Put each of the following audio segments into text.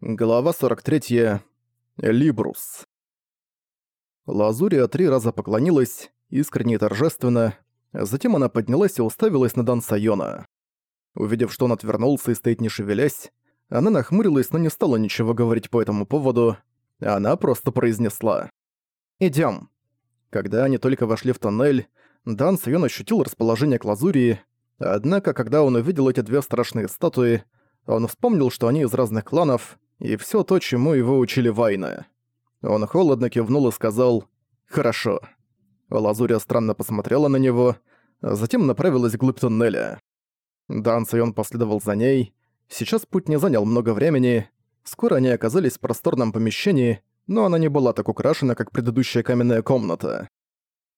Глава 43. Либрус. Лазурия три раза поклонилась, искренне и торжественно, затем она поднялась и уставилась на Дан Сайона. Увидев, что он отвернулся и стоит не шевелясь, она нахмурилась, но не стала ничего говорить по этому поводу, она просто произнесла «Идём». Когда они только вошли в тоннель, Дан Сайон ощутил расположение к Лазурии, однако, когда он увидел эти две страшные статуи, он вспомнил, что они из разных кланов, и все то, чему его учили войны. Он холодно кивнул и сказал «Хорошо». Лазурия странно посмотрела на него, а затем направилась вглубь туннеля. Дан Сайон последовал за ней. Сейчас путь не занял много времени. Скоро они оказались в просторном помещении, но она не была так украшена, как предыдущая каменная комната.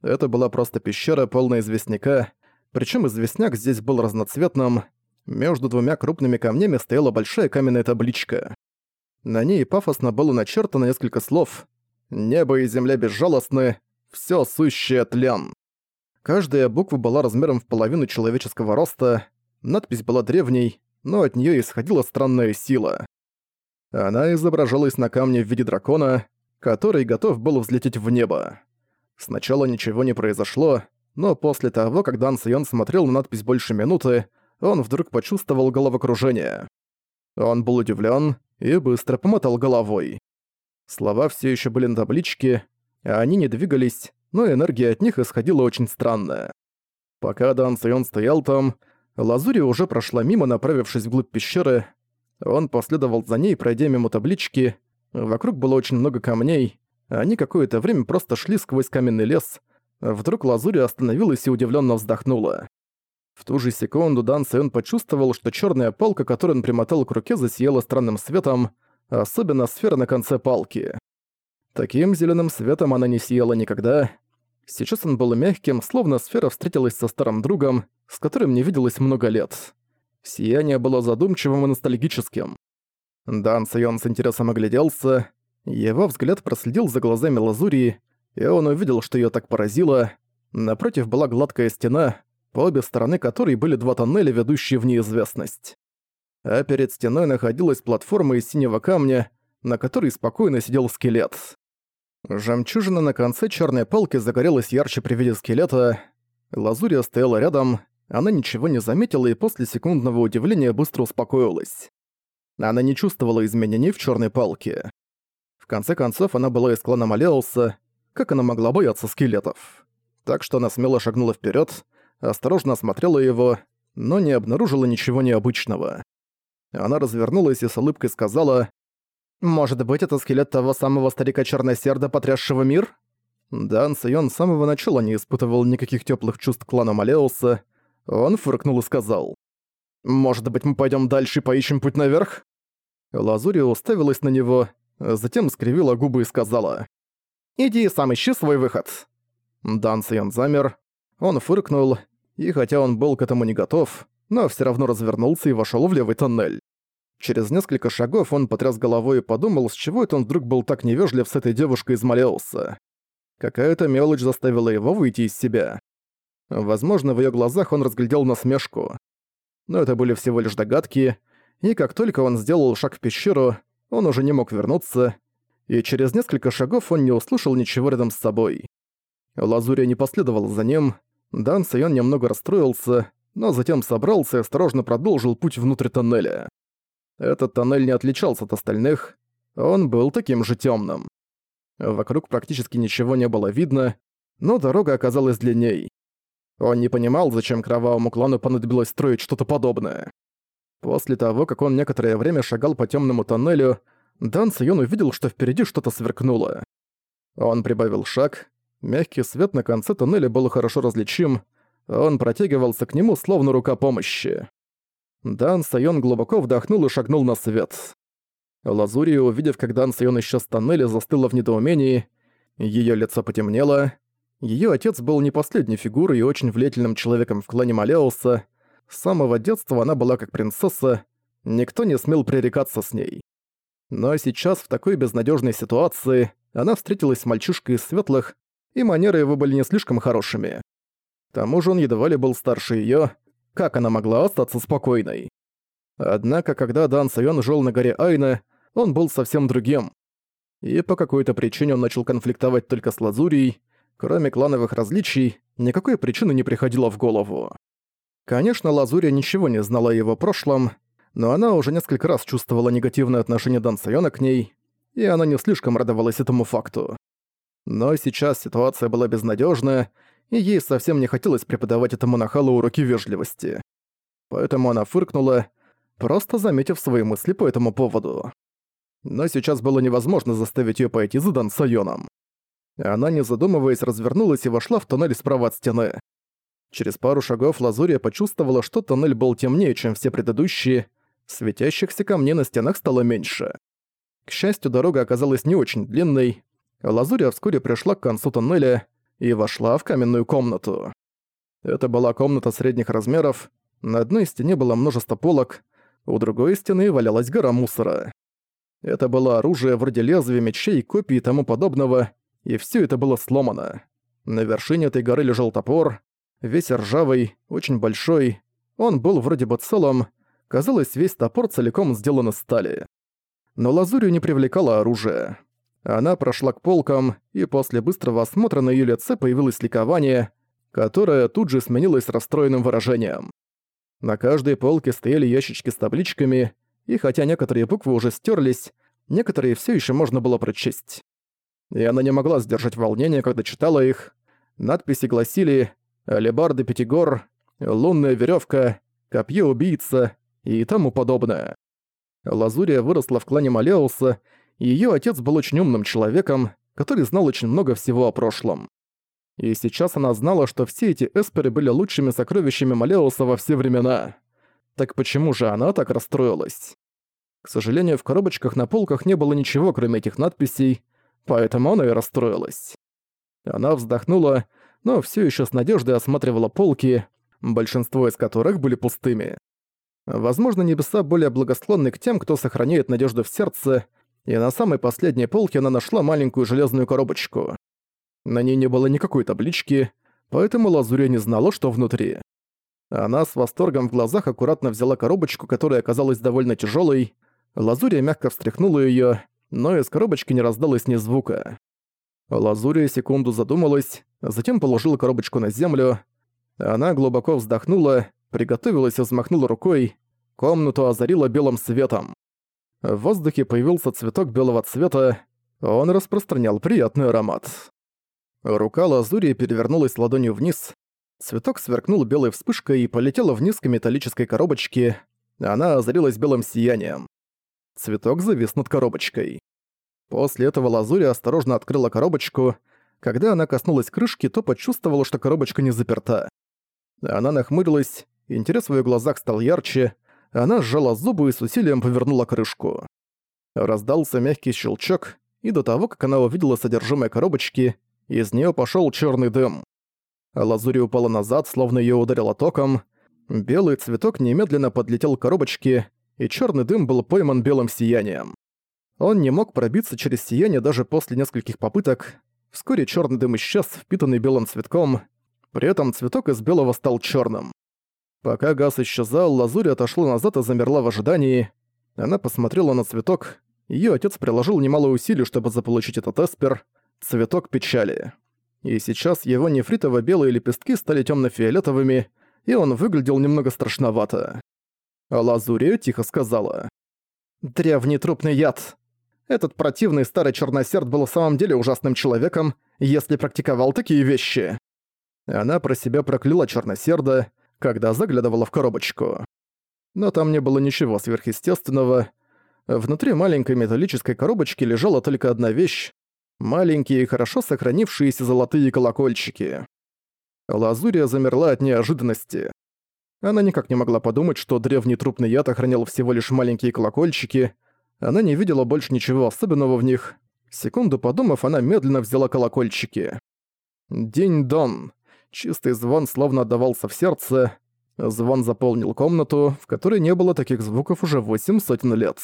Это была просто пещера, полная известняка, причем известняк здесь был разноцветным. Между двумя крупными камнями стояла большая каменная табличка. На ней пафосно было начертано несколько слов «Небо и земля безжалостны, все сущее тлен». Каждая буква была размером в половину человеческого роста, надпись была древней, но от нее исходила странная сила. Она изображалась на камне в виде дракона, который готов был взлететь в небо. Сначала ничего не произошло, но после того, как Дан Сайон смотрел на надпись больше минуты, он вдруг почувствовал головокружение. Он был удивлен и быстро помотал головой. Слова все еще были на табличке, а они не двигались, но энергия от них исходила очень странная. Пока Дан Сайон стоял там, Лазури уже прошла мимо, направившись вглубь пещеры. Он последовал за ней, пройдя мимо таблички. Вокруг было очень много камней. Они какое-то время просто шли сквозь каменный лес. Вдруг Лазури остановилась и удивленно вздохнула. В ту же секунду Дан Сайон почувствовал, что черная палка, которую он примотал к руке, засияла странным светом, особенно сфера на конце палки. Таким зеленым светом она не сияла никогда. Сейчас он был мягким, словно сфера встретилась со старым другом, с которым не виделось много лет. Сияние было задумчивым и ностальгическим. Дан Сайон с интересом огляделся. Его взгляд проследил за глазами Лазурии, и он увидел, что ее так поразило. Напротив была гладкая стена, по обе стороны которой были два тоннеля, ведущие в неизвестность. А перед стеной находилась платформа из синего камня, на которой спокойно сидел скелет. Жемчужина на конце черной палки загорелась ярче при виде скелета. Лазурия стояла рядом, она ничего не заметила и после секундного удивления быстро успокоилась. Она не чувствовала изменений в черной палке. В конце концов, она была из клана Малеуса, как она могла бояться скелетов. Так что она смело шагнула вперед, осторожно осмотрела его, но не обнаружила ничего необычного. Она развернулась и с улыбкой сказала, «Может быть, это скелет того самого старика Черносерда, потрясшего мир?» Дан Сайон с самого начала не испытывал никаких теплых чувств клана Малеуса. Он фыркнул и сказал, «Может быть, мы пойдем дальше и поищем путь наверх?» Лазурия уставилась на него, затем скривила губы и сказала, «Иди сам ищи свой выход». Дан Сайон замер, он фыркнул, и хотя он был к этому не готов, но все равно развернулся и вошел в левый тоннель. Через несколько шагов он потряс головой и подумал, с чего это он вдруг был так невежлив с этой девушкой из Малеуса. Какая-то мелочь заставила его выйти из себя. Возможно, в ее глазах он разглядел насмешку. Но это были всего лишь догадки, и как только он сделал шаг в пещеру, он уже не мог вернуться, и через несколько шагов он не услышал ничего рядом с собой. Лазурия не последовала за ним, Дан Сайон немного расстроился, но затем собрался и осторожно продолжил путь внутрь тоннеля. Этот тоннель не отличался от остальных, он был таким же темным. Вокруг практически ничего не было видно, но дорога оказалась длинней. Он не понимал, зачем кровавому клану понадобилось строить что-то подобное. После того, как он некоторое время шагал по темному тоннелю, Дан Сайон увидел, что впереди что-то сверкнуло. Он прибавил шаг, Мягкий свет на конце туннеля был хорошо различим, он протягивался к нему словно рука помощи. Дан Сайон глубоко вдохнул и шагнул на свет. Лазурия, увидев, как Дан Сайон исчез в тоннеле, застыла в недоумении. Её лицо потемнело. Её отец был не последней фигурой и очень влиятельным человеком в клане Малеуса. С самого детства она была как принцесса, никто не смел пререкаться с ней. Но сейчас, в такой безнадёжной ситуации, она встретилась с мальчишкой из светлых, и манеры его были не слишком хорошими. К тому же он едва ли был старше её, как она могла остаться спокойной? Однако, когда Дан Сайон жил на горе Айна, он был совсем другим. И по какой-то причине он начал конфликтовать только с Лазурией, кроме клановых различий, никакой причины не приходило в голову. Конечно, Лазурия ничего не знала о его прошлом, но она уже несколько раз чувствовала негативное отношение Дан Сайона к ней, и она не слишком радовалась этому факту. Но сейчас ситуация была безнадежная, и ей совсем не хотелось преподавать этому нахалу уроки вежливости. Поэтому она фыркнула, просто заметив свои мысли по этому поводу. Но сейчас было невозможно заставить ее пойти за Дан Сайоном. Она, не задумываясь, развернулась и вошла в тоннель справа от стены. Через пару шагов Лазурия почувствовала, что тоннель был темнее, чем все предыдущие, светящихся камней на стенах стало меньше. К счастью, дорога оказалась не очень длинной. Лазурия вскоре пришла к концу тоннеля и вошла в каменную комнату. Это была комната средних размеров, на одной стене было множество полок, у другой стены валялась гора мусора. Это было оружие вроде лезвия, мечей, копий и тому подобного, и все это было сломано. На вершине этой горы лежал топор, весь ржавый, очень большой. Он был вроде бы целым, казалось, весь топор целиком сделан из стали. Но лазурью не привлекало оружие. Она прошла к полкам, и после быстрого осмотра на её лице появилось ликование, которое тут же сменилось расстроенным выражением. На каждой полке стояли ящички с табличками, и хотя некоторые буквы уже стерлись, некоторые все еще можно было прочесть. И она не могла сдержать волнение, когда читала их. Надписи гласили «Алебарды Пятигор», «Лунная веревка», «Копье убийца» и тому подобное. Лазурия выросла в клане Малеуса, её отец был очень умным человеком, который знал очень много всего о прошлом. И сейчас она знала, что все эти эсперы были лучшими сокровищами Малеуса во все времена. Так почему же она так расстроилась? К сожалению, в коробочках на полках не было ничего, кроме этих надписей, поэтому она и расстроилась. Она вздохнула, но все еще с надеждой осматривала полки, большинство из которых были пустыми. Возможно, небеса более благосклонны к тем, кто сохраняет надежду в сердце, и на самой последней полке она нашла маленькую железную коробочку. На ней не было никакой таблички, поэтому Лазурия не знала, что внутри. Она с восторгом в глазах аккуратно взяла коробочку, которая оказалась довольно тяжелой. Лазурия мягко встряхнула ее, но из коробочки не раздалось ни звука. Лазурия секунду задумалась, затем положила коробочку на землю. Она глубоко вздохнула, приготовилась и взмахнула рукой. Комнату озарила белым светом. В воздухе появился цветок белого цвета, он распространял приятный аромат. Рука Лазурии перевернулась ладонью вниз, цветок сверкнул белой вспышкой и полетела вниз к металлической коробочке, она озарилась белым сиянием. Цветок завис над коробочкой. После этого Лазури осторожно открыла коробочку. Когда она коснулась крышки, то почувствовала, что коробочка не заперта. Она нахмурилась, интерес в её глазах стал ярче, она сжала зубы и с усилием повернула крышку. Раздался мягкий щелчок, и до того, как она увидела содержимое коробочки, из неё пошёл чёрный дым. Лазури упала назад, словно её ударило током. Белый цветок немедленно подлетел к коробочке, и чёрный дым был пойман белым сиянием. Он не мог пробиться через сияние даже после нескольких попыток. Вскоре черный дым исчез, впитанный белым цветком. При этом цветок из белого стал черным. Пока газ исчезал, лазурь отошла назад и замерла в ожидании. Она посмотрела на цветок. Ее отец приложил немало усилий, чтобы заполучить этот эспер. Цветок печали. И сейчас его нефритово-белые лепестки стали темно фиолетовыми и он выглядел немного страшновато. А Лазурия тихо сказала. «Древний трупный яд. Этот противный старый черносерд был в самом деле ужасным человеком, если практиковал такие вещи. Она про себя прокляла черносерда, когда заглядывала в коробочку. Но там не было ничего сверхъестественного. Внутри маленькой металлической коробочки лежала только одна вещь — маленькие, хорошо сохранившиеся золотые колокольчики. Лазурия замерла от неожиданности. Она никак не могла подумать, что древний трупный яд охранял всего лишь маленькие колокольчики — она не видела больше ничего особенного в них. Секунду подумав, она медленно взяла колокольчики. День-дон. Чистый звон словно отдавался в сердце. Звон заполнил комнату, в которой не было таких звуков уже восемь сотен лет.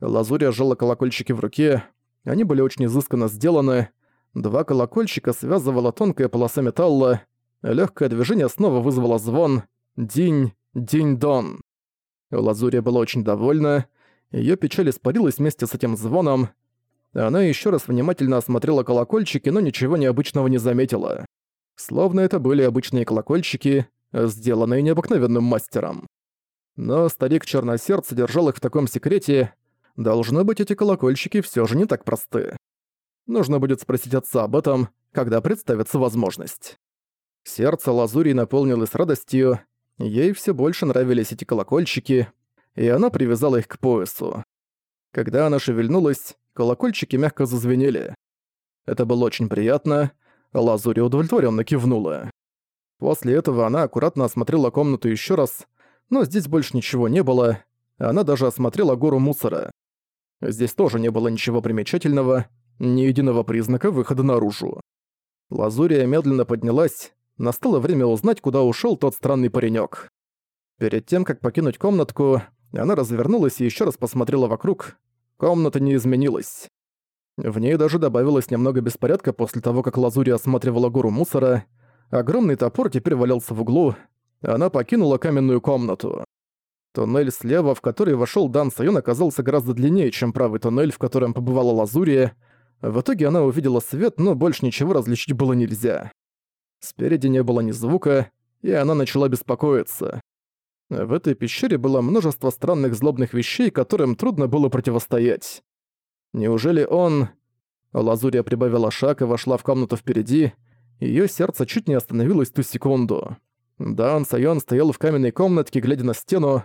Лазурия сжала колокольчики в руке. Они были очень изысканно сделаны. Два колокольчика связывала тонкая полоса металла. Легкое движение снова вызвало звон. День, день-дон. Лазурия была очень довольна. Её печаль испарилась вместе с этим звоном. Она ещё раз внимательно осмотрела колокольчики, но ничего необычного не заметила. Словно это были обычные колокольчики, сделанные необыкновенным мастером. Но старик Черносердце держал их в таком секрете. Должно быть, эти колокольчики всё же не так просты. Нужно будет спросить отца об этом, когда представится возможность. Сердце Лазури наполнилось радостью, ей всё больше нравились эти колокольчики, и она привязала их к поясу. Когда она шевельнулась, колокольчики мягко зазвенели. Это было очень приятно, Лазури удовлетворенно кивнула. После этого она аккуратно осмотрела комнату еще раз, но здесь больше ничего не было, она даже осмотрела гору мусора. Здесь тоже не было ничего примечательного, ни единого признака выхода наружу. Лазурия медленно поднялась, настало время узнать, куда ушел тот странный паренек. Перед тем, как покинуть комнатку, она развернулась и еще раз посмотрела вокруг. Комната не изменилась. В ней даже добавилось немного беспорядка после того, как Лазурия осматривала гору мусора. Огромный топор теперь валялся в углу. Она покинула каменную комнату. Туннель слева, в который вошел Дан Сайон, оказался гораздо длиннее, чем правый туннель, в котором побывала Лазурия. В итоге она увидела свет, но больше ничего различить было нельзя. Спереди не было ни звука, и она начала беспокоиться. В этой пещере было множество странных злобных вещей, которым трудно было противостоять. Неужели он... Лазурия прибавила шаг и вошла в комнату впереди. Её сердце чуть не остановилось ту секунду. Дан Сайон стоял в каменной комнатке, глядя на стену.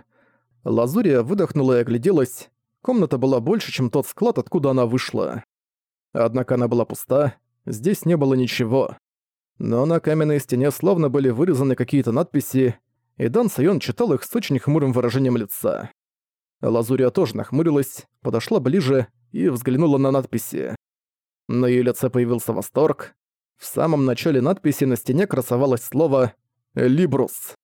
Лазурия выдохнула и огляделась. Комната была больше, чем тот склад, откуда она вышла. Однако она была пуста, здесь не было ничего. Но на каменной стене словно были вырезаны какие-то надписи, и Дан Сайон читал их с очень хмурым выражением лица. Лазурия тоже нахмурилась, подошла ближе и взглянула на надписи. На её лице появился восторг. В самом начале надписи на стене красовалось слово «Либрус».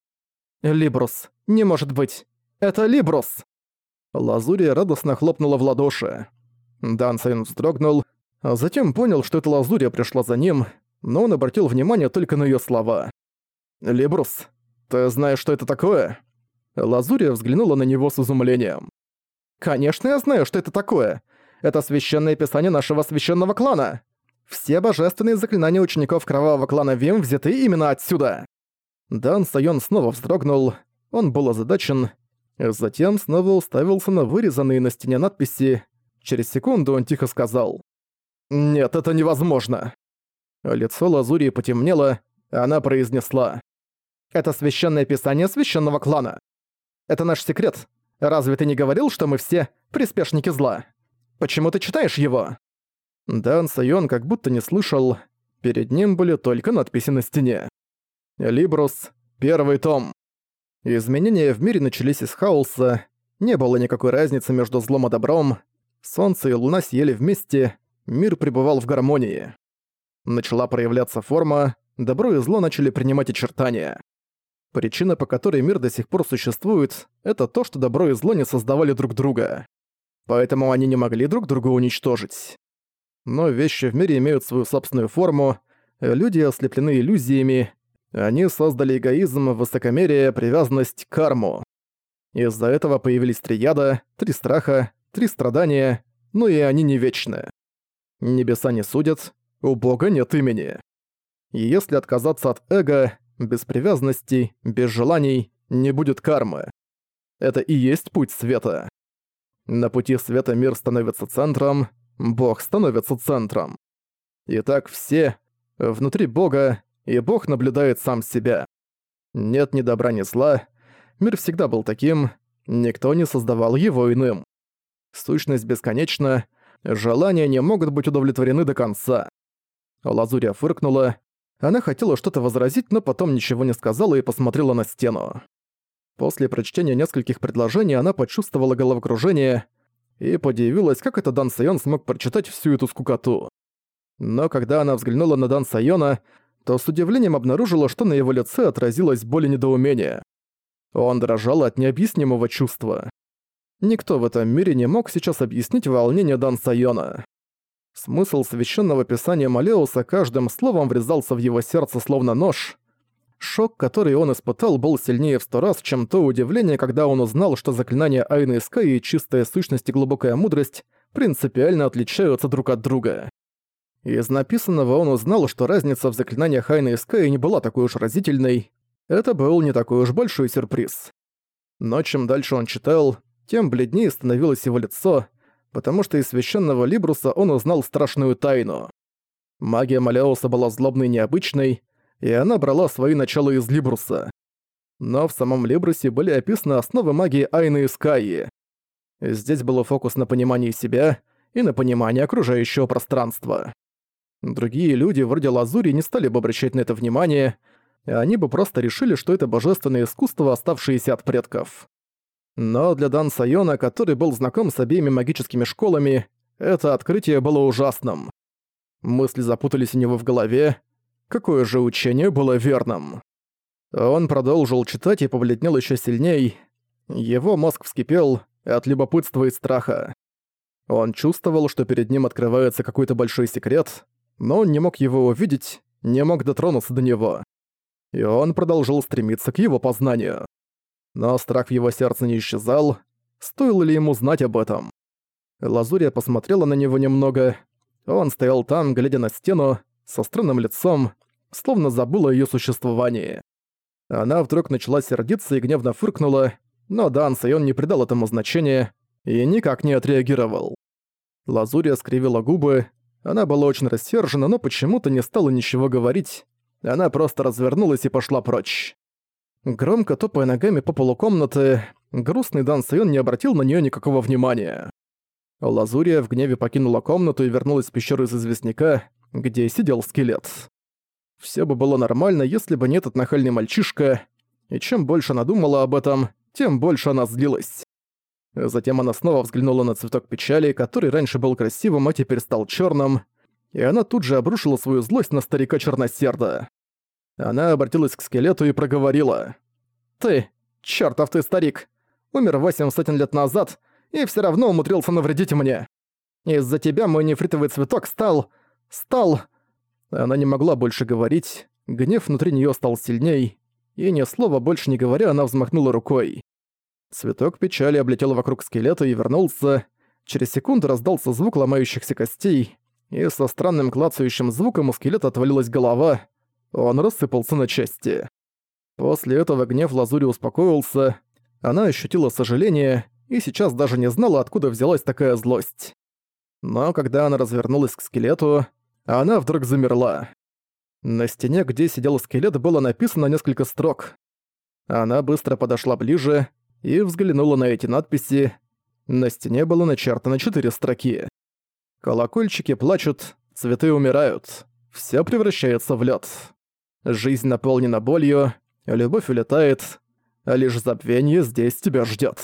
«Либрус. Не может быть. Это Либрус!» Лазурия радостно хлопнула в ладоши. Дан Сайон вздрогнул, а затем понял, что это Лазурия пришла за ним, но он обратил внимание только на её слова. «Либрус, «Ты знаешь, что это такое?» Лазурия взглянула на него с изумлением. «Конечно я знаю, что это такое. Это священное писание нашего священного клана. Все божественные заклинания учеников кровавого клана Вим взяты именно отсюда». Дан Сайон снова вздрогнул. Он был озадачен. Затем снова уставился на вырезанные на стене надписи. Через секунду он тихо сказал. «Нет, это невозможно». Лицо Лазурии потемнело, она произнесла. Это священное писание священного клана. Это наш секрет. Разве ты не говорил, что мы все приспешники зла? Почему ты читаешь его?» Дан Сайон как будто не слышал. Перед ним были только надписи на стене. «Либрус. Первый том». Изменения в мире начались из хаоса. Не было никакой разницы между злом и добром. Солнце и луна съели вместе. Мир пребывал в гармонии. Начала проявляться форма. Добро и зло начали принимать очертания. Причина, по которой мир до сих пор существует, это то, что добро и зло не создавали друг друга. Поэтому они не могли друг друга уничтожить. Но вещи в мире имеют свою собственную форму, люди ослеплены иллюзиями, они создали эгоизм, высокомерие, привязанность, карму. Из-за этого появились три яда, три страха, три страдания, но и они не вечны. Небеса не судят, у Бога нет имени. И если отказаться от эго, без привязанностей, без желаний не будет кармы. Это и есть путь света. На пути света мир становится центром, Бог становится центром. Итак, все внутри Бога, и Бог наблюдает сам себя. Нет ни добра, ни зла. Мир всегда был таким, никто не создавал его иным. Сущность бесконечна, желания не могут быть удовлетворены до конца. Лазурия фыркнула, она хотела что-то возразить, но потом ничего не сказала и посмотрела на стену. После прочтения нескольких предложений она почувствовала головокружение и подивилась, как это Дан Сайон смог прочитать всю эту скукоту. Но когда она взглянула на Дан Сайона, то с удивлением обнаружила, что на его лице отразилась боль и недоумение. Он дрожал от необъяснимого чувства. Никто в этом мире не мог сейчас объяснить волнение Дан Сайона. Смысл священного писания Малеуса каждым словом врезался в его сердце словно нож. Шок, который он испытал, был сильнее в сто раз, чем то удивление, когда он узнал, что заклинания Айны Скай и чистая сущность и глубокая мудрость принципиально отличаются друг от друга. Из написанного он узнал, что разница в заклинаниях Айны Скай не была такой уж разительной. Это был не такой уж большой сюрприз. Но чем дальше он читал, тем бледнее становилось его лицо, потому что из священного Либруса он узнал страшную тайну. Магия Малеуса была злобной и необычной, и она брала свои начала из Либруса. Но в самом Либрусе были описаны основы магии Айны и Скайи. Здесь был фокус на понимании себя и на понимании окружающего пространства. Другие люди, вроде Лазури, не стали бы обращать на это внимание, и они бы просто решили, что это божественное искусство, оставшееся от предков. Но для Дан Сайона, который был знаком с обеими магическими школами, это открытие было ужасным. Мысли запутались у него в голове, Какое же учение было верным? Он продолжил читать и побледнел еще сильней. Его мозг вскипел от любопытства и страха. Он чувствовал, что перед ним открывается какой-то большой секрет, но он не мог его увидеть, не мог дотронуться до него. И он продолжил стремиться к его познанию. Но страх в его сердце не исчезал, стоило ли ему знать об этом. Лазурия посмотрела на него немного. Он стоял там, глядя на стену, со странным лицом, словно забыла о её существовании. Она вдруг начала сердиться и гневно фыркнула, но Дан Сайон не придал этому значения и никак не отреагировал. Лазурия скривила губы, она была очень рассержена, но почему-то не стала ничего говорить, она просто развернулась и пошла прочь. Громко топая ногами по полу комнаты, грустный Дан Сайон не обратил на неё никакого внимания. Лазурия в гневе покинула комнату и вернулась в пещеру из известняка, где сидел скелет. Все бы было нормально, если бы не этот нахальный мальчишка, и чем больше она думала об этом, тем больше она злилась. Затем она снова взглянула на цветок печали, который раньше был красивым, а теперь стал черным, и она тут же обрушила свою злость на старика Черносерда. Она обратилась к скелету и проговорила. «Ты, чертов ты старик, умер восемь сотен лет назад и все равно умудрился навредить мне. Из-за тебя мой нефритовый цветок стал... стал...» Она не могла больше говорить, гнев внутри неё стал сильней, и ни слова больше не говоря, она взмахнула рукой. Цветок печали облетел вокруг скелета и вернулся. Через секунду раздался звук ломающихся костей, и со странным клацающим звуком у скелета отвалилась голова. Он рассыпался на части. После этого гнев Лазури успокоился, она ощутила сожаление и сейчас даже не знала, откуда взялась такая злость. Но когда она развернулась к скелету, она вдруг замерла. На стене, где сидел скелет, было написано несколько строк. Она быстро подошла ближе и взглянула на эти надписи. На стене было начертано четыре строки. «Колокольчики плачут, цветы умирают, все превращается в лед. Жизнь наполнена болью, любовь улетает, а лишь забвение здесь тебя ждет.